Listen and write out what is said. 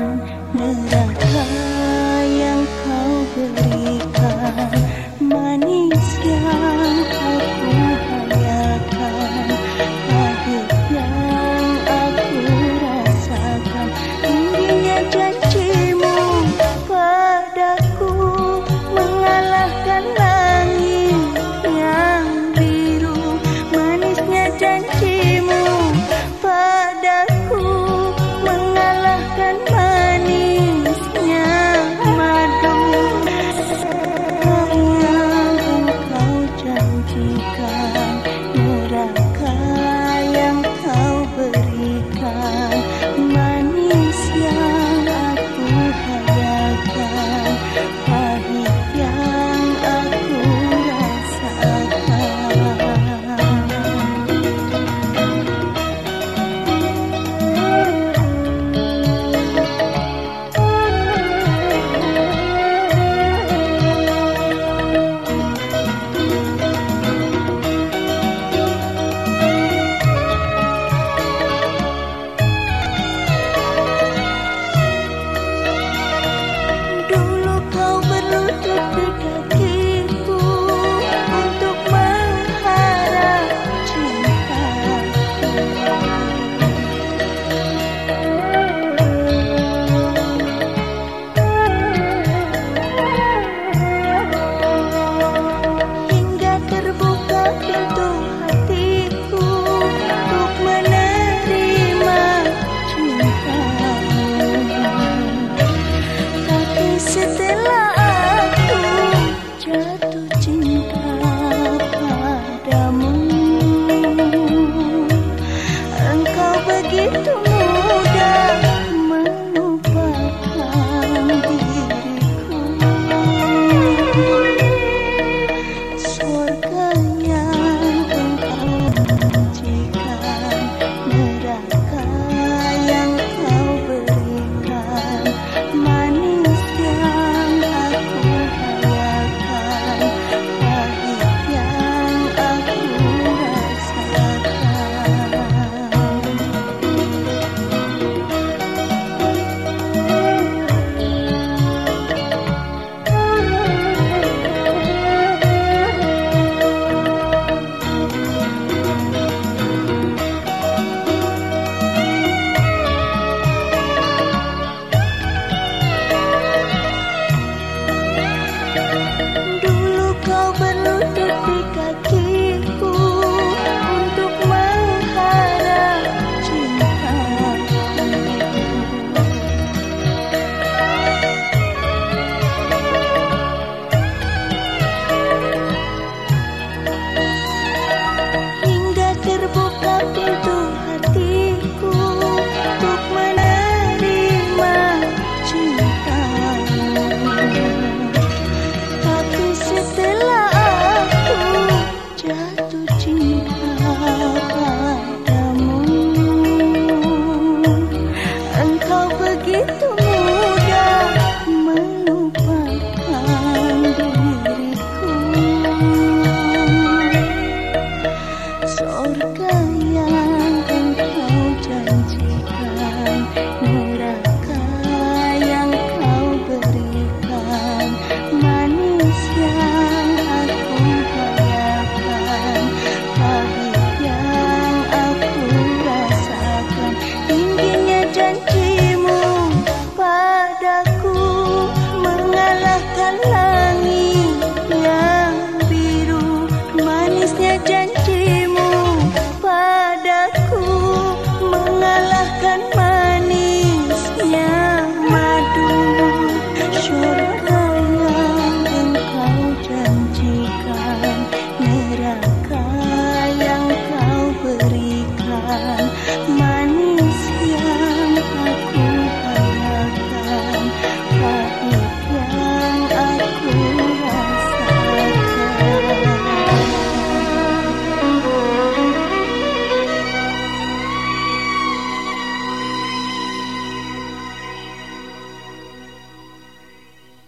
Neraka yang kau beri 妈